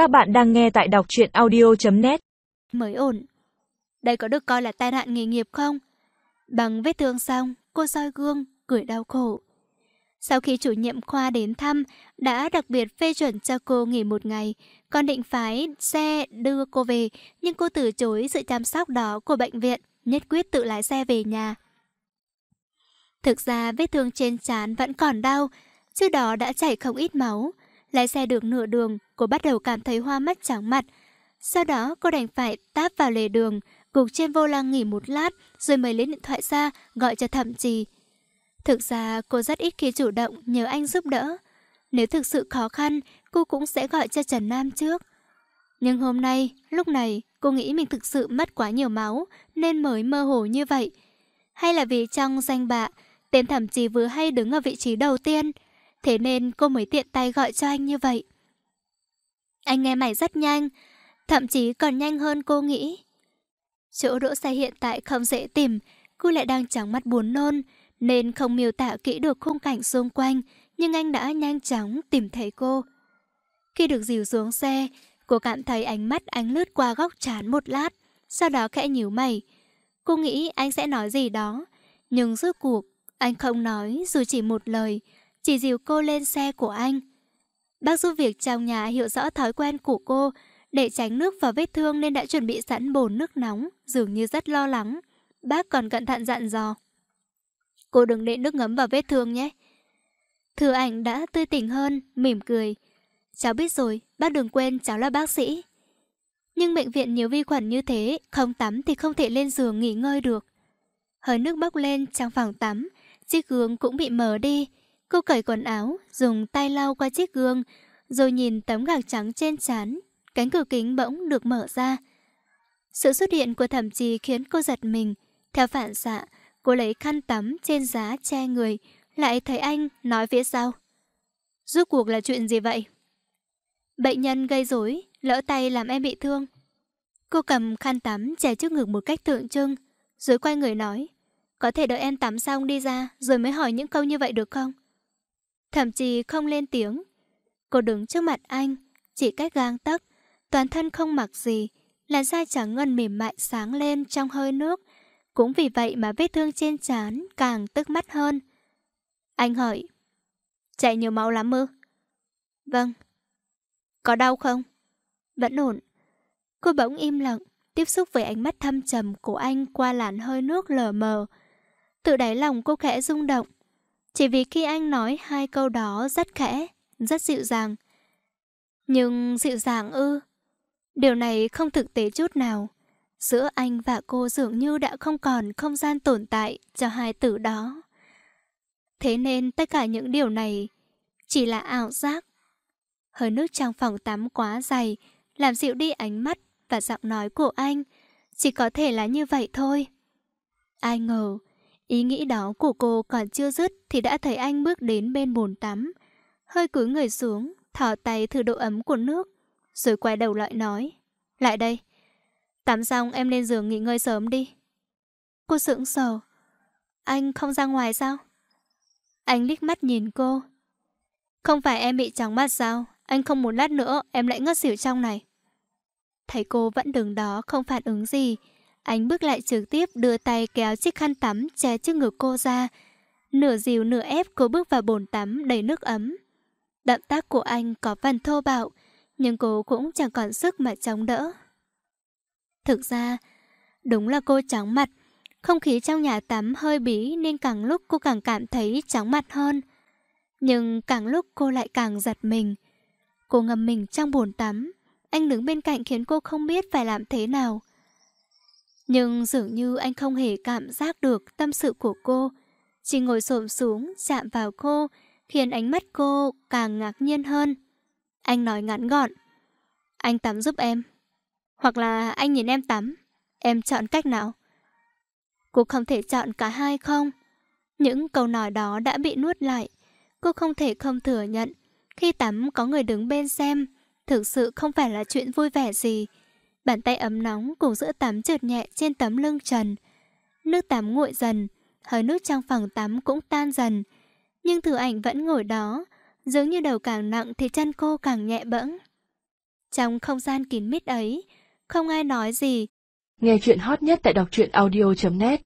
Các bạn đang nghe tại đọc truyện audio.net Mới ổn. Đây có được coi là tai nạn nghề nghiệp không? Bằng vết thương xong, cô soi gương, cười đau khổ. Sau khi chủ nhiệm khoa đến thăm, đã đặc biệt phê chuẩn cho cô nghỉ một ngày, còn định phái xe đưa cô về, nhưng cô từ chối sự chăm sóc đó của bệnh viện, nhất quyết tự lái xe về nhà. Thực ra vết thương trên trán vẫn còn đau, trước đó đã chảy không ít máu. Lái xe được nửa đường, cô bắt đầu cảm thấy hoa mắt trắng mặt. Sau đó cô đành phải táp vào lề đường, gục trên vô lăng nghỉ một lát, rồi mới lấy điện thoại ra, gọi cho thẩm trì. Thực ra cô rất ít khi chủ động nhờ anh giúp đỡ. Nếu thực sự khó khăn, cô cũng sẽ gọi cho Trần Nam trước. Nhưng hôm nay, lúc này, cô nghĩ mình thực sự mất quá nhiều máu, nên mới mơ hồ như vậy. Hay là vì trong danh bạ, tên thẩm trì vừa hay đứng ở vị trí đầu tiên, thế nên cô mới tiện tay gọi cho anh như vậy. Anh nghe mày rất nhanh, thậm chí còn nhanh hơn cô nghĩ. Chỗ đỗ xe hiện tại không dễ tìm, cô lại đang trắng mắt buồn nôn, nên không miêu tả kỹ được khung cảnh xung quanh, nhưng anh đã nhanh chóng tìm thấy cô. Khi được dìu xuống xe, cô cảm thấy ánh mắt anh lướt qua góc trán một lát, sau đó khẽ nhíu mày. Cô nghĩ anh sẽ nói gì đó, nhưng rốt cuộc, anh không nói dù chỉ một lời, chỉ dìu cô lên xe của anh. Bác giúp việc trong nhà hiểu rõ thói quen của cô, để tránh nước vào vết thương nên đã chuẩn bị sẵn bồn nước nóng, dường như rất lo lắng. Bác còn cẩn thận dặn dò. Cô đừng để nước ngấm vào vết thương nhé. Thừa ảnh đã tươi tỉnh hơn, mỉm cười. Cháu biết rồi, bác đừng quên cháu là bác sĩ. Nhưng bệnh viện nhiều vi khuẩn như thế, không tắm thì không thể lên giường nghỉ ngơi được. Hơi nước bốc lên trong phòng tắm, chiếc gương cũng bị mờ đi. Cô cởi quần áo, dùng tay lau qua chiếc gương, rồi nhìn tấm gạc trắng trên chán cánh cửa kính bỗng được mở ra. Sự xuất hiện của thẩm trì khiến cô giật mình. Theo phản xạ, cô lấy khăn tắm trên giá che người, lại thấy anh nói phía sau. Rốt cuộc là chuyện gì vậy? Bệnh nhân gây rối, lỡ tay làm em bị thương. Cô cầm khăn tắm che trước ngực một cách tượng trưng, rồi quay người nói. Có thể đợi em tắm xong đi ra, rồi mới hỏi những câu như vậy được không? Thậm chí không lên tiếng. Cô đứng trước mặt anh, chỉ cách gang tấc, toàn thân không mặc gì, làn da trắng ngân mềm mại sáng lên trong hơi nước. Cũng vì vậy mà vết thương trên trán càng tức mắt hơn. Anh hỏi, chạy nhiều máu lắm ư? Vâng. Có đau không? Vẫn ổn. Cô bỗng im lặng, tiếp xúc với ánh mắt thâm trầm của anh qua làn hơi nước lờ mờ. Tự đáy lòng cô khẽ rung động. Chỉ vì khi anh nói hai câu đó rất khẽ, rất dịu dàng. Nhưng dịu dàng ư? Điều này không thực tế chút nào. Giữa anh và cô dường như đã không còn không gian tồn tại cho hai từ đó. Thế nên tất cả những điều này chỉ là ảo giác. Hơi nước trong phòng tắm quá dày, làm dịu đi ánh mắt và giọng nói của anh. Chỉ có thể là như vậy thôi. Ai ngờ, ý nghĩ đó của cô còn chưa dứt thì đã thấy anh bước đến bên bồn tắm. Hơi cúi người xuống, thỏ tay thử độ ấm của nước, rồi quay đầu lại nói. Lại đây. Tắm xong em lên giường nghỉ ngơi sớm đi. Cô sững sờ. Anh không ra ngoài sao? Anh liếc mắt nhìn cô. Không phải em bị trắng mắt sao? Anh không muốn lát nữa em lại ngất xỉu trong này. Thấy cô vẫn đứng đó không phản ứng gì. Anh bước lại trực tiếp đưa tay kéo chiếc khăn tắm che trước ngực cô ra. Nửa dìu nửa ép cô bước vào bồn tắm đầy nước ấm. Động tác của anh có phần thô bạo, nhưng cô cũng chẳng còn sức mà chống đỡ. Thực ra, đúng là cô chóng mặt. Không khí trong nhà tắm hơi bí nên càng lúc cô càng cảm thấy chóng mặt hơn. Nhưng càng lúc cô lại càng giật mình. Cô ngâm mình trong bồn tắm. Anh đứng bên cạnh khiến cô không biết phải làm thế nào. Nhưng dường như anh không hề cảm giác được tâm sự của cô. Chỉ ngồi xổm xuống, chạm vào cô, khiến ánh mắt cô càng ngạc nhiên hơn. Anh nói ngắn gọn. Anh tắm giúp em. Hoặc là anh nhìn em tắm. Em chọn cách nào? Cô không thể chọn cả hai không? Những câu nói đó đã bị nuốt lại. Cô không thể không thừa nhận. Khi tắm có người đứng bên xem, thực sự không phải là chuyện vui vẻ gì. Bàn tay ấm nóng cùng giữa tắm trượt nhẹ trên tấm lưng trần. Nước tắm nguội dần, hơi nước trong phòng tắm cũng tan dần. Nhưng thử ảnh vẫn ngồi đó, dường như đầu càng nặng thì chân cô càng nhẹ bẫng. Trong không gian kín mít ấy, không ai nói gì. Nghe chuyện hot nhất tại đọc truyện audio.net